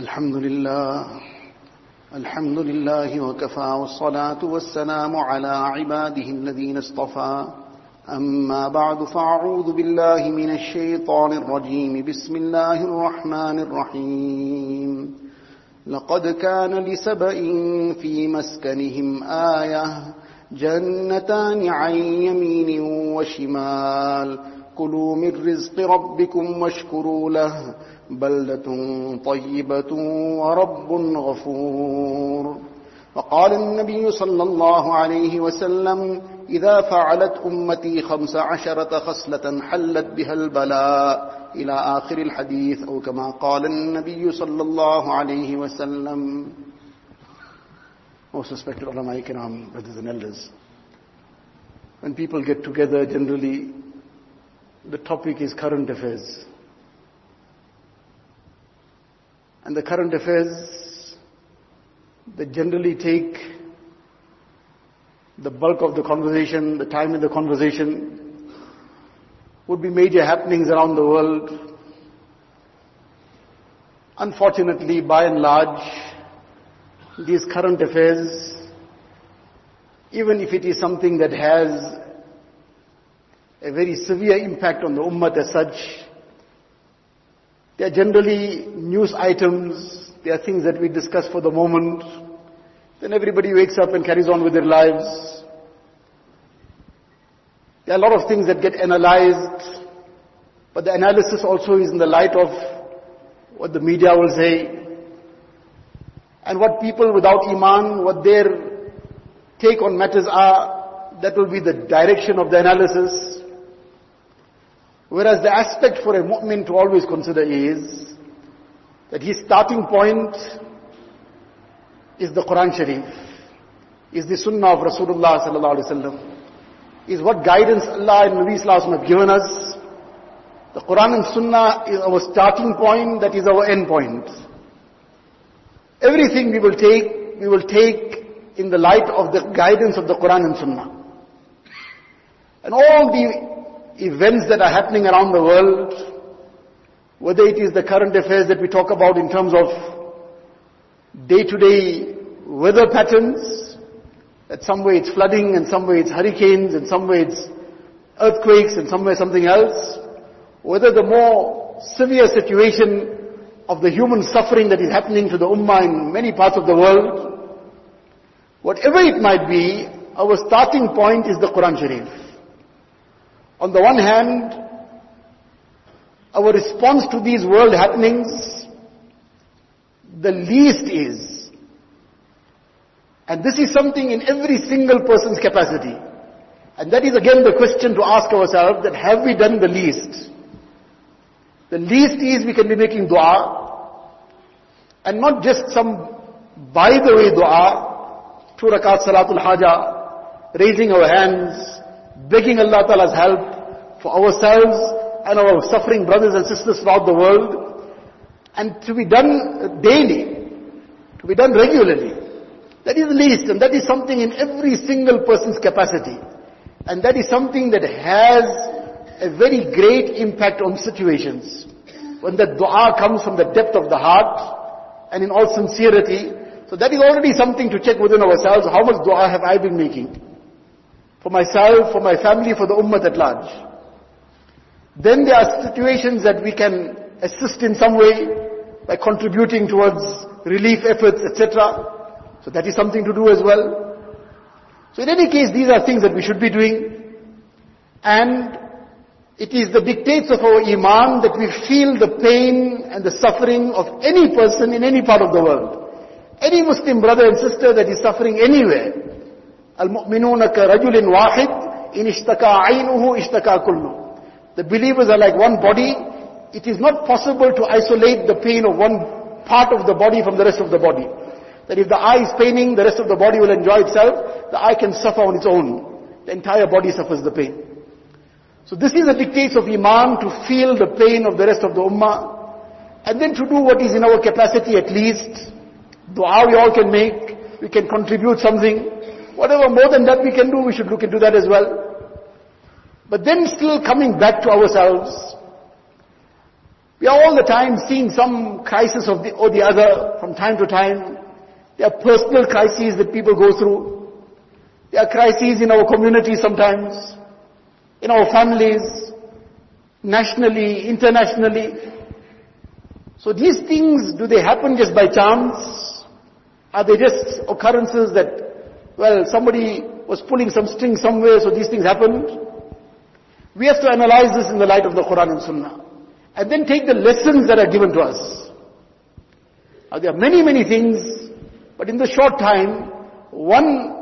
الحمد لله الحمد لله وكفى والصلاة والسلام على عباده الذين اصطفى. أما بعد فأعوذ بالله من الشيطان الرجيم. بسم الله الرحمن الرحيم. لقد كان لسبإ في مسكنهم آية جنتان عن يمين وشمال. كلوا من رزق ربكم واشكروا له بلدة طيبة ورب غفور وقال النبي صلى الله عليه وسلم إذا فعلت أمتي خمس عشرة خصلة حلت بها البلاء إلى آخر الحديث أو كما قال النبي صلى الله عليه وسلم Most respected ulama ikram, brothers and elders. When people get together, generally, the topic is current affairs. And the current affairs, they generally take the bulk of the conversation, the time in the conversation, would be major happenings around the world. Unfortunately, by and large, these current affairs, even if it is something that has a very severe impact on the ummah as such, they are generally news items, they are things that we discuss for the moment, then everybody wakes up and carries on with their lives. There are a lot of things that get analyzed, but the analysis also is in the light of what the media will say, and what people without iman, what their take on matters are, that will be the direction of the analysis. Whereas the aspect for a mu'min to always consider is that his starting point is the Quran Sharif, is the Sunnah of Rasulullah sallallahu alaihi wasallam, is what guidance Allah and Nabi sallallahu have given us. The Quran and Sunnah is our starting point, that is our end point. Everything we will take, we will take in the light of the guidance of the Quran and Sunnah. And all the events that are happening around the world, whether it is the current affairs that we talk about in terms of day-to-day weather patterns, that some way it's flooding and some way it's hurricanes and some way it's earthquakes and some way something else, whether the more severe situation of the human suffering that is happening to the ummah in many parts of the world, whatever it might be, our starting point is the Quran Sharif. On the one hand, our response to these world happenings, the least is, and this is something in every single person's capacity, and that is again the question to ask ourselves that have we done the least? The least is we can be making dua, and not just some by the way dua, two rakat salatul haja, raising our hands, begging Allah Ta'ala's help for ourselves and our suffering brothers and sisters throughout the world, and to be done daily, to be done regularly. That is the least, and that is something in every single person's capacity. And that is something that has a very great impact on situations. When the dua comes from the depth of the heart and in all sincerity, so that is already something to check within ourselves. How much dua have I been making? For myself, for my family, for the ummah at large. Then there are situations that we can assist in some way by contributing towards relief efforts, etc. So that is something to do as well. So in any case, these are things that we should be doing. And it is the dictates of our iman that we feel the pain and the suffering of any person in any part of the world. Any Muslim brother and sister that is suffering anywhere. The believers are like one body. It is not possible to isolate the pain of one part of the body from the rest of the body. That if the eye is paining, the rest of the body will enjoy itself. The eye can suffer on its own. The entire body suffers the pain. So this is the dictates of Iman to feel the pain of the rest of the Ummah. And then to do what is in our capacity at least. Dua we all can make. We can contribute something. Whatever more than that we can do, we should look into that as well. But then still coming back to ourselves, We are all the time seeing some crisis of the, or the other from time to time. There are personal crises that people go through. There are crises in our community sometimes, in our families, nationally, internationally. So these things, do they happen just by chance? Are they just occurrences that, well, somebody was pulling some string somewhere, so these things happened? We have to analyze this in the light of the Quran and Sunnah. And then take the lessons that are given to us. Now there are many, many things but in the short time, one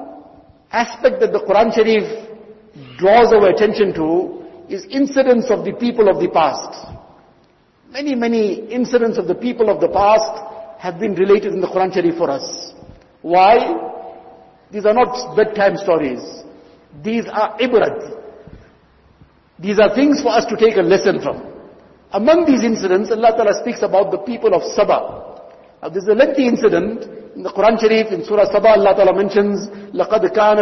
aspect that the Quran Sharif draws our attention to is incidents of the people of the past. Many, many incidents of the people of the past have been related in the Quran Sharif for us. Why? These are not bedtime stories. These are ibrat. These are things for us to take a lesson from. Among these incidents, Allah Ta'ala speaks about the people of Sabah. Now, this is a lengthy incident. In the Quran Sharif, in Surah Sabah, Allah Ta'ala mentions, لَقَدْ كَانَ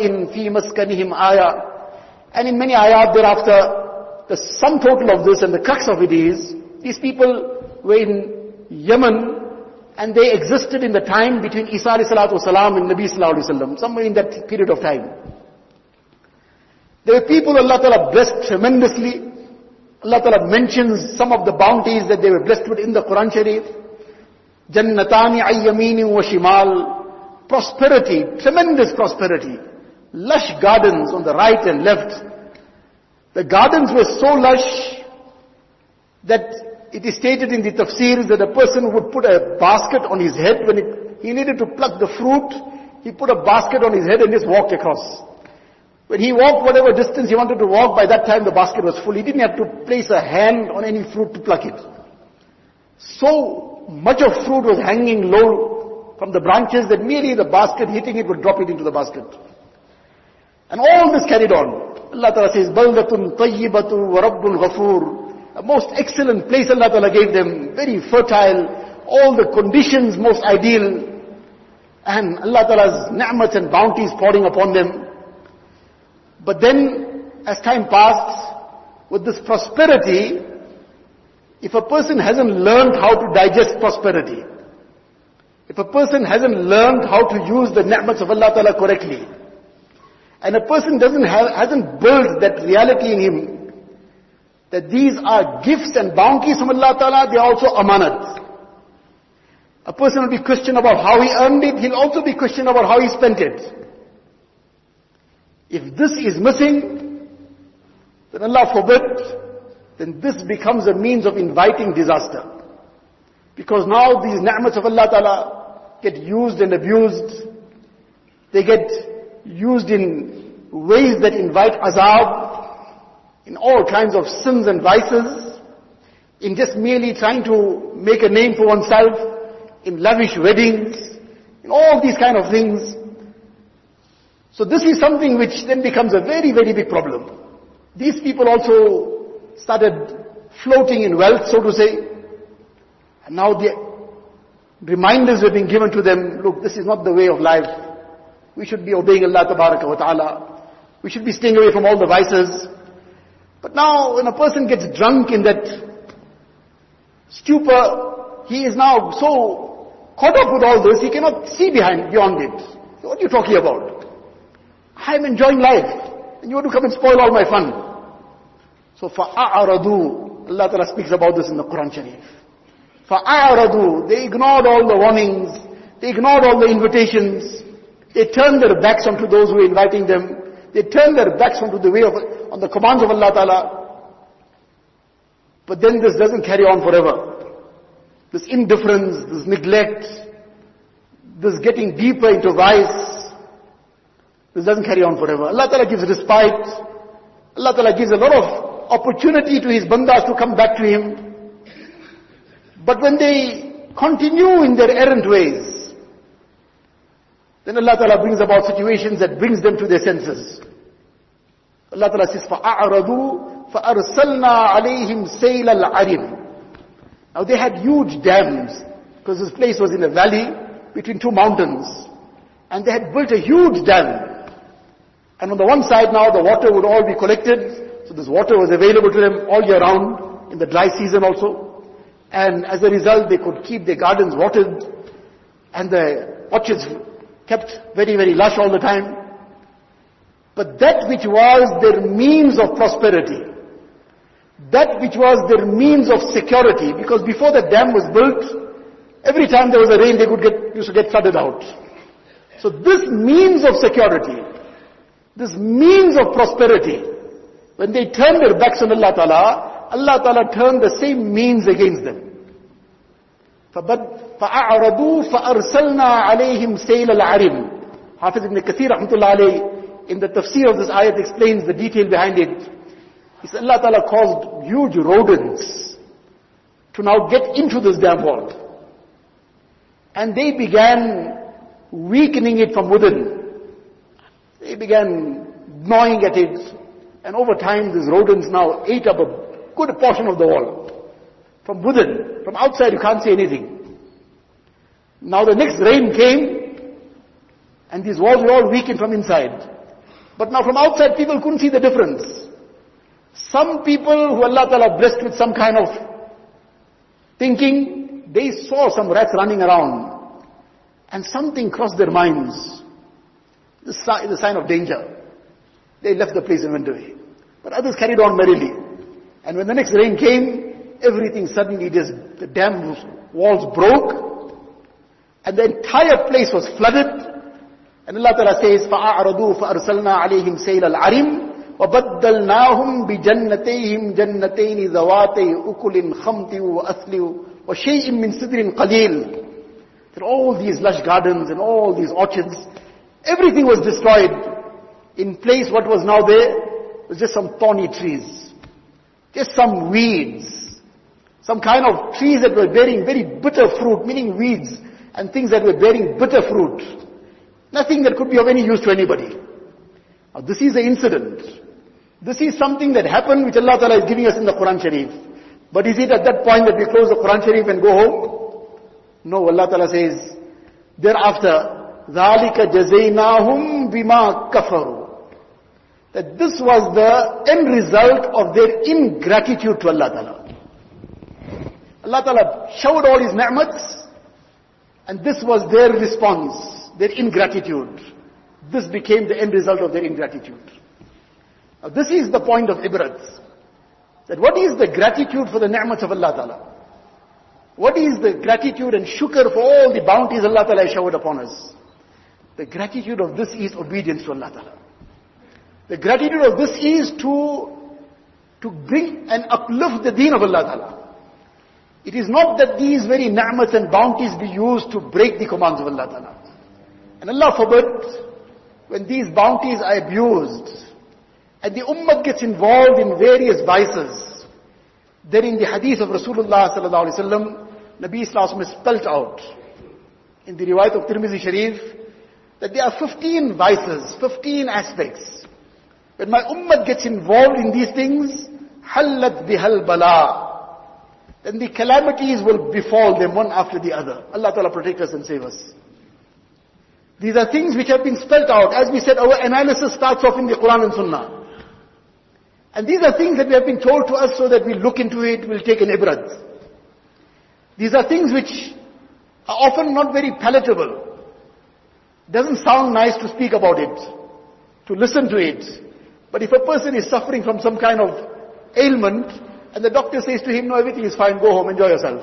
in فِي مَسْكَنِهِمْ آيَةٍ And in many ayat thereafter, the sum total of this and the crux of it is, these people were in Yemen, and they existed in the time between Isa salam and Nabi wasallam, somewhere in that period of time. There were people Allah Ta'ala blessed tremendously. Allah Ta'ala mentions some of the bounties that they were blessed with in the Quran Sharif. Jannatani ayyamini wa shimal. Prosperity, tremendous prosperity. Lush gardens on the right and left. The gardens were so lush that it is stated in the tafsirs that a person would put a basket on his head when it, he needed to pluck the fruit. He put a basket on his head and just walked across. When he walked whatever distance he wanted to walk, by that time the basket was full. He didn't have to place a hand on any fruit to pluck it. So much of fruit was hanging low from the branches that merely the basket hitting it would drop it into the basket. And all this carried on. Allah Ta'ala says, بَلْدَةٌ طَيِّبَةٌ وَرَبٌّ غَفُورٌ a most excellent place Allah Ta'ala gave them, very fertile, all the conditions most ideal, and Allah Ta'ala's ni'mats and bounties pouring upon them. But then, as time passed, with this prosperity, if a person hasn't learned how to digest prosperity, if a person hasn't learned how to use the ni'mats of Allah Ta'ala correctly, and a person doesn't have, hasn't built that reality in him, that these are gifts and bounties from Allah Ta'ala, they are also amanat. A person will be questioned about how he earned it, he'll also be questioned about how he spent it. If this is missing, then Allah forbid, then this becomes a means of inviting disaster. Because now these ni'mats of Allah Ta'ala get used and abused. They get used in ways that invite azab, in all kinds of sins and vices, in just merely trying to make a name for oneself, in lavish weddings, in all these kind of things. So this is something which then becomes a very, very big problem. These people also started floating in wealth, so to say. And now the reminders have been given to them, look, this is not the way of life. We should be obeying Allah ta'ala. We should be staying away from all the vices. But now when a person gets drunk in that stupor, he is now so caught up with all this, he cannot see behind, beyond it. What are you talking about? I'm enjoying life. And you want to come and spoil all my fun. So فَأَعْرَضُوا Allah Ta'ala speaks about this in the Quran Sharif. فَأَعْرَضُوا They ignored all the warnings. They ignored all the invitations. They turned their backs onto those who were inviting them. They turned their backs onto the way of, on the commands of Allah Ta'ala. But then this doesn't carry on forever. This indifference, this neglect, this getting deeper into vice, this doesn't carry on forever. Allah Ta'ala gives respite. Allah Ta'ala gives a lot of opportunity to his bandas to come back to him. But when they continue in their errant ways, then Allah Ta'ala brings about situations that brings them to their senses. Allah Ta'ala says, فَأَعْرَضُوا فَأَرْسَلْنَا عَلَيْهِمْ سَيْلَ الْعَرِمِ Now they had huge dams, because this place was in a valley between two mountains. And they had built a huge dam. And on the one side now the water would all be collected so this water was available to them all year round, in the dry season also. And as a result, they could keep their gardens watered and the orchards kept very, very lush all the time. But that which was their means of prosperity, that which was their means of security, because before the dam was built, every time there was a rain, they could get, used to get flooded out. So this means of security, this means of prosperity, when they turned their backs on Allah Ta'ala, Allah Ta'ala turned the same means against them. فأعرضوا فأرسلنا عليهم سيل العرم Hafiz ibn Kathir rahmatullah alayhi in the tafsir of this ayat explains the detail behind it. He said Allah Ta'ala caused huge rodents to now get into this dam wall. And they began weakening it from within. They began gnawing at it. And over time these rodents now ate up a good portion of the wall. From within. From outside you can't see anything. Now the next rain came and these walls were all weakened from inside. But now from outside people couldn't see the difference. Some people who Allah Ta'ala blessed with some kind of thinking, they saw some rats running around and something crossed their minds. This is a sign of danger. They left the place and went away. But others carried on merrily. And when the next rain came, everything suddenly just, the dam walls broke and the entire place was flooded. And Allah Ta'ala says, فَأَعْرَضُوا فَأَرْسَلْنَا عَلَيْهِمْ سَيْلَ الْعَرِمِ وبدلناهم بجنتيهم جنتين ذواتي أكل خمط وأثل وشيء من سدر قليل There all these lush gardens and all these orchards. Everything was destroyed. In place what was now there was just some thorny trees. Just some weeds. Some kind of trees that were bearing very bitter fruit, meaning weeds and things that were bearing bitter fruit. Nothing that could be of any use to anybody. Now this is the incident. This is something that happened which Allah Ta'ala is giving us in the Quran Sharif. But is it at that point that we close the Quran Sharif and go home? No, Allah Ta'ala says, thereafter, ذَلِكَ جَزَيْنَاهُمْ بِمَا كَفَرُوا That this was the end result of their ingratitude to Allah Ta'ala. Allah Ta'ala showed all His ni'mats, and this was their response, their ingratitude. This became the end result of their ingratitude. Now this is the point of ibrat. That what is the gratitude for the ni'mat of Allah Ta'ala? What is the gratitude and shukr for all the bounties Allah Ta'ala showered upon us? The gratitude of this is obedience to Allah Ta'ala. The gratitude of this is to, to bring and uplift the deen of Allah Ta'ala. It is not that these very ni'mats and bounties be used to break the commands of Allah Ta'ala. And Allah forbid, when these bounties are abused, and the ummah gets involved in various vices. Then in the hadith of Rasulullah sallallahu alaihi wasallam, Nabi is spelt out in the riwayat of Tirmidhi Sharif that there are 15 vices, 15 aspects. When my ummah gets involved in these things, halat bihal bala. Then the calamities will befall them one after the other. Allah Ta'ala protect us and save us. These are things which have been spelt out. As we said, our analysis starts off in the Quran and Sunnah. And these are things that we have been told to us so that we look into it, we'll take an ibrat. These are things which are often not very palatable. Doesn't sound nice to speak about it, to listen to it. But if a person is suffering from some kind of ailment, and the doctor says to him, no, everything is fine, go home, enjoy yourself.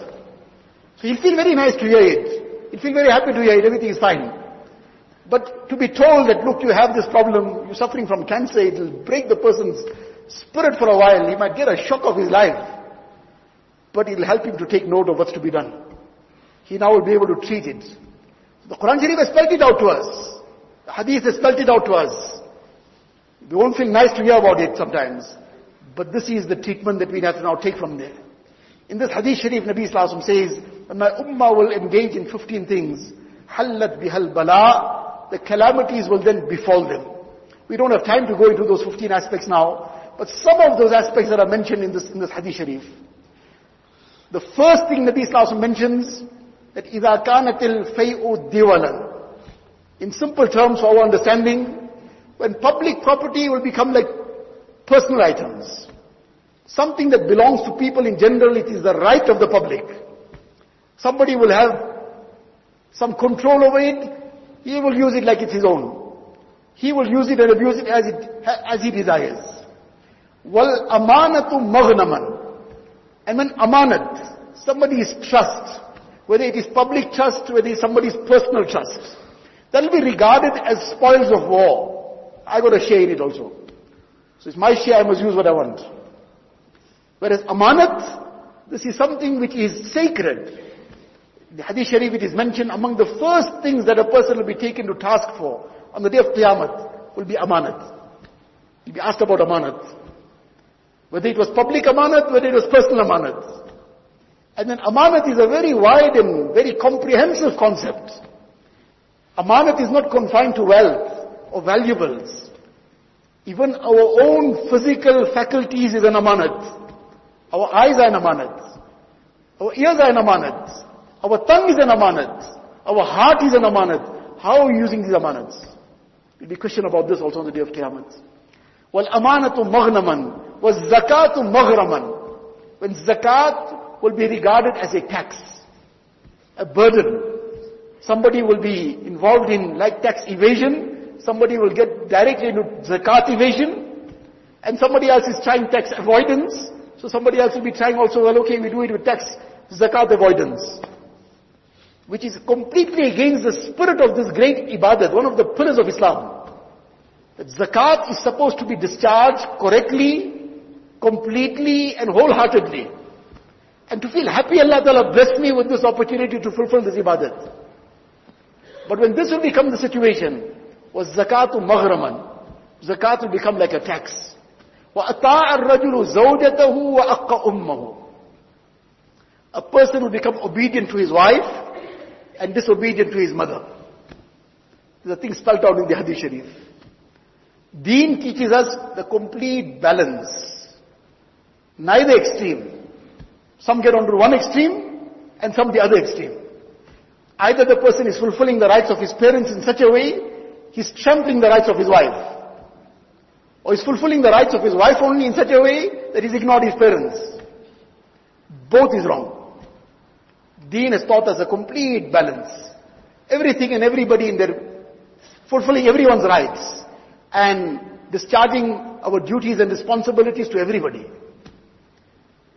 So he'll feel very nice to hear it. He'll feel very happy to hear it, everything is fine. But to be told that, look, you have this problem, you're suffering from cancer, it'll break the person's spirit for a while. He might get a shock of his life. But it'll help him to take note of what's to be done. He now will be able to treat it. The Quran Sharif has spelled it out to us. The Hadith has spelled it out to us. We won't feel nice to hear about it sometimes. But this is the treatment that we have to now take from there. In this Hadith Sharif, Nabi Sallallahu says, my ummah will engage in 15 things, halat bihal bala, the calamities will then befall them. We don't have time to go into those 15 aspects now. But some of those aspects that are mentioned in this, in this hadith sharif. The first thing Nabi Sallallahu mentions, that إِذَا كَانَتِ الْفَيْءُ دِوَلًا In simple terms for our understanding, when public property will become like personal items. something that belongs to people in general, it is the right of the public. Somebody will have some control over it, he will use it like it's his own. He will use it and abuse it as, it, as he desires. Wal amanatu maghnaman. And when amanat, somebody's trust, whether it is public trust, whether it is somebody's personal trust, that will be regarded as spoils of war. I got a share in it also. So it's my share, I must use what I want. Whereas amanat, this is something which is sacred. The hadith sharif it is mentioned among the first things that a person will be taken to task for on the day of Qiyamah will be amanat. He'll be asked about amanat. Whether it was public amanat, whether it was personal amanat. And then amanat is a very wide and very comprehensive concept. Amanat is not confined to wealth or valuables. Even our own physical faculties is an amanat. Our eyes are an amanat. Our ears are an amanat. Our tongue is an amanat. Our heart is an amanat. How are we using these amanats? There'll be question about this also on the day of Qiyamah. Wal amanatu maghnaman. Was zakatu maghraman. When zakat will be regarded as a tax. A burden. Somebody will be involved in like tax evasion. Somebody will get directly into zakat evasion. And somebody else is trying tax avoidance. So somebody else will be trying also, well okay, we do it with tax zakat avoidance which is completely against the spirit of this great ibadat, one of the pillars of Islam. That zakat is supposed to be discharged correctly, completely and wholeheartedly. And to feel happy Allah Ta'ala blessed me with this opportunity to fulfill this ibadat. But when this will become the situation, was zakatu maghraman. Zakat will become like a tax. وَأَطَاعَ الرَّجُلُ زَوْجَتَهُ وَأَقَّ أُمَّهُ A person will become obedient to his wife and disobedient to his mother. The thing spelled out in the Hadith Sharif. Deen teaches us the complete balance. Neither extreme. Some get onto one extreme and some the other extreme. Either the person is fulfilling the rights of his parents in such a way, he's trampling the rights of his wife. Or he's fulfilling the rights of his wife only in such a way that he's ignored his parents. Both is wrong. Deen has taught us a complete balance. Everything and everybody in their, fulfilling everyone's rights and discharging our duties and responsibilities to everybody.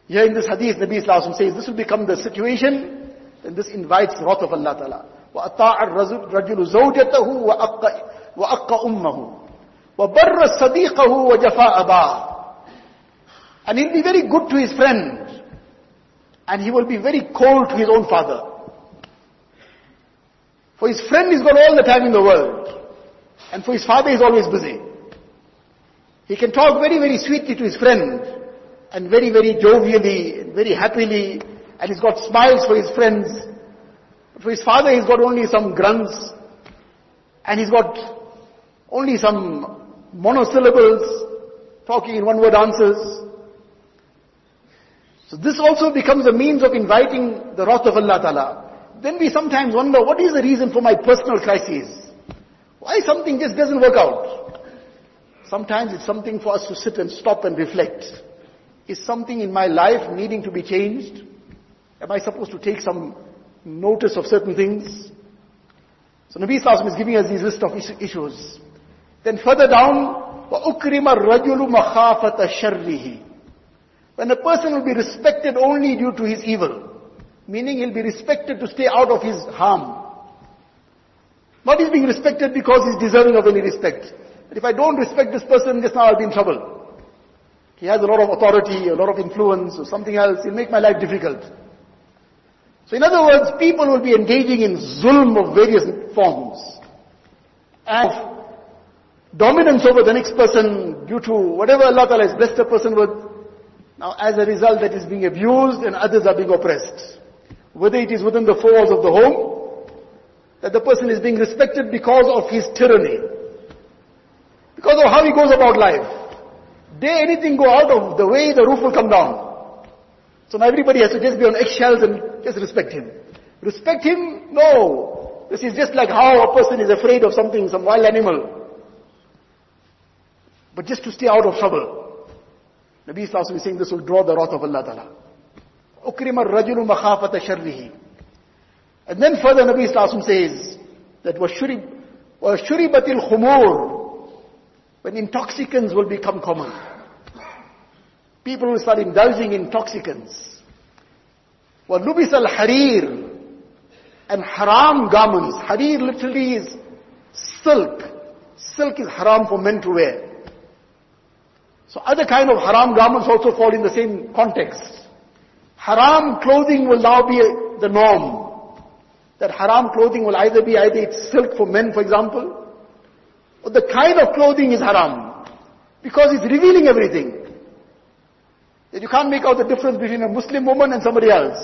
Here in this hadith, Nabi Islam says this will become the situation, and this invites wrath of Allah Ta'ala. وَأَطَاعَ الرَّجُلُ زَوْجَتَهُ وَأَقَّ أُمَّهُ وَبَرَّ صَدِيقَهُ وَجَفَاءَ أَبَاهُ And he'll be very good to his friend and he will be very cold to his own father. For his friend he's got all the time in the world. And for his father he's always busy. He can talk very, very sweetly to his friend. And very, very jovially, and very happily. And he's got smiles for his friends. But for his father he's got only some grunts. And he's got only some monosyllables. Talking in one word answers. So this also becomes a means of inviting the wrath of Allah Ta'ala. Then we sometimes wonder, what is the reason for my personal crises? Why something just doesn't work out? Sometimes it's something for us to sit and stop and reflect. Is something in my life needing to be changed? Am I supposed to take some notice of certain things? So Nabi Sallallahu is giving us these list of issues. Then further down, وَأُكْرِمَ الرَّجُلُ مَخَافَةَ شَرِّهِ when a person will be respected only due to his evil, meaning he'll be respected to stay out of his harm. Not he's being respected because he's deserving of any respect. But if I don't respect this person, just now I'll be in trouble. He has a lot of authority, a lot of influence, or something else, he'll make my life difficult. So in other words, people will be engaging in zulm of various forms. And dominance over the next person due to whatever Allah Ta'ala has blessed a person with, now as a result that is being abused and others are being oppressed. Whether it is within the four walls of the home, that the person is being respected because of his tyranny. Because of how he goes about life. Dare anything go out of the way, the roof will come down. So now everybody has to just be on eggshells and just respect him. Respect him? No. This is just like how a person is afraid of something, some wild animal. But just to stay out of trouble. Nabi Sallallahu is saying this will draw the wrath of Allah Ta'ala. أكرم الرجل مخافة شره. And then further Nabi Sallallahu says that وَشُرِبَ وَشُرِبَتِ الْخُمُورِ When intoxicants will become common. People will start indulging in intoxicants. وَلُبِسَ الْحَرِيرِ And haram garments. Harir literally is silk. Silk is haram for men to wear. So other kind of haram garments also fall in the same context. Haram clothing will now be the norm. That haram clothing will either be either it's silk for men, for example, or the kind of clothing is haram. Because it's revealing everything. That you can't make out the difference between a Muslim woman and somebody else.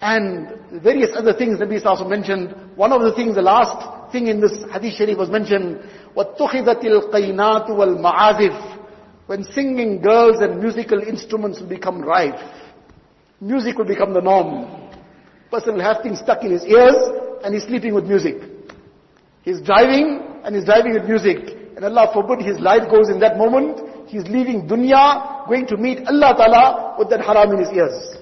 And various other things Nabi also mentioned. One of the things, the last thing in this hadith sharif was mentioned, وَاتُّخِذَتِ الْقَيْنَاتُ وَالْمَعَازِفُ When singing girls and musical instruments will become rife. Music will become the norm. Person will have things stuck in his ears and he's sleeping with music. He's driving and he's driving with music. And Allah forbid his life goes in that moment. He's leaving dunya, going to meet Allah Ta'ala with that haram in his ears.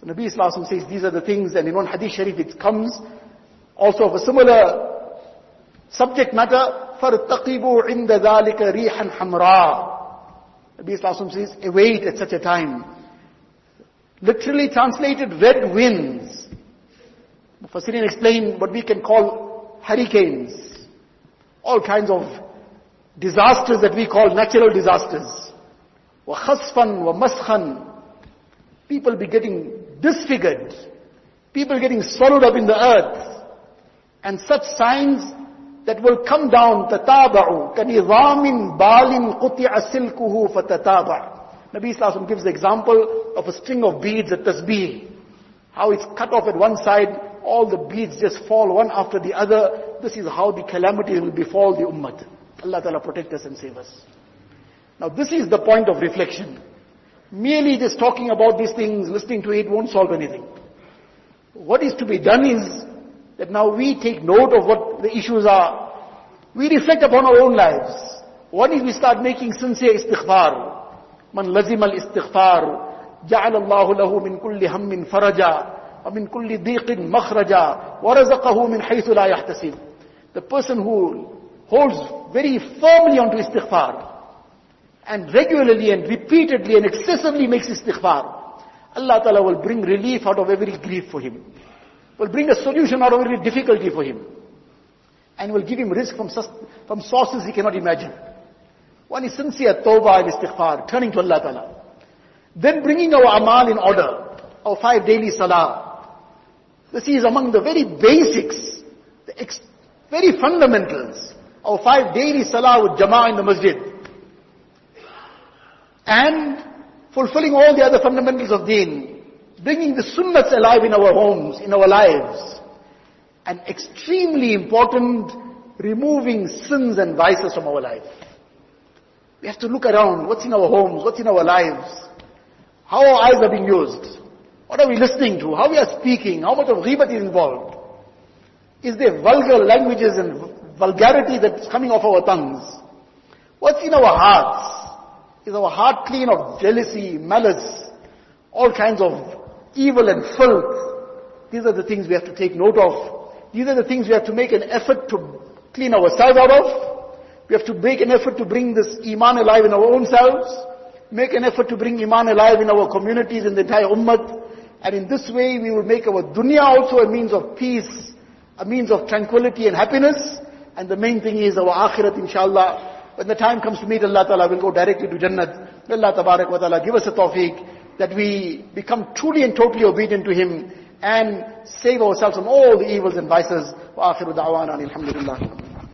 So Nabi Islam says these are the things and in one hadith sharif it comes also of a similar subject matter. فَارْتَقِبُوا عِنْدَ ذَلِكَ رِيحًا حَمْرًا Nabi Islam says, await at such a time. Literally translated red winds. Mufassirin explain what we can call hurricanes. All kinds of disasters that we call natural disasters. وَخَصْفًا وَمَسْخًا People be getting disfigured. People getting swallowed up in the earth. And such signs that will come down, تَتَابَعُ كَنِظَامٍ بَالٍ قُطِعَ سِلْكُهُ فَتَتَابَعُ Nabi Sallallahu gives the example of a string of beads at tasbih. How it's cut off at one side, all the beads just fall one after the other. This is how the calamity will befall the ummah. Allah Ta'ala protect us and save us. Now this is the point of reflection. Merely just talking about these things, listening to it won't solve anything. What is to be done is that now we take note of what the issues are. We reflect upon our own lives. One is we start making sincere istighfar. من لزم الاستغفار جعل الله له من كل هم فرجا ومن كل ضيق مخرجا ورزقه من حيث لا يحتسب. The person who holds very firmly onto istighfar, and regularly and repeatedly and excessively makes istighfar, Allah Ta'ala will bring relief out of every grief for him. Will bring a solution out of every difficulty for him. And will give him rizq from, from sources he cannot imagine. One is sincere tawbah and istighfar, turning to Allah Ta'ala. Then bringing our amal in order, our five daily salah. This is among the very basics, the ex- very fundamentals. Our five daily salah with jama'ah in the masjid and fulfilling all the other fundamentals of deen, bringing the sunnahs alive in our homes, in our lives, and extremely important, removing sins and vices from our life. We have to look around, what's in our homes, what's in our lives, how our eyes are being used, what are we listening to, how we are speaking, how much of ghibat is involved. Is there vulgar languages and vulgarity that's coming off our tongues? What's in our hearts? Is our heart clean of jealousy, malice, all kinds of evil and filth? These are the things we have to take note of. These are the things we have to make an effort to clean ourselves out of. We have to make an effort to bring this iman alive in our own selves. Make an effort to bring iman alive in our communities, in the entire ummah. And in this way, we will make our dunya also a means of peace, a means of tranquility and happiness. And the main thing is our akhirat, inshallah. When the time comes to meet Allah Ta'ala, we'll go directly to Jannat. May Allah Tabarak wa Ta'ala give us a tawfiq that we become truly and totally obedient to Him and save ourselves from all the evils and vices. Wa akhiru da'wana alhamdulillah.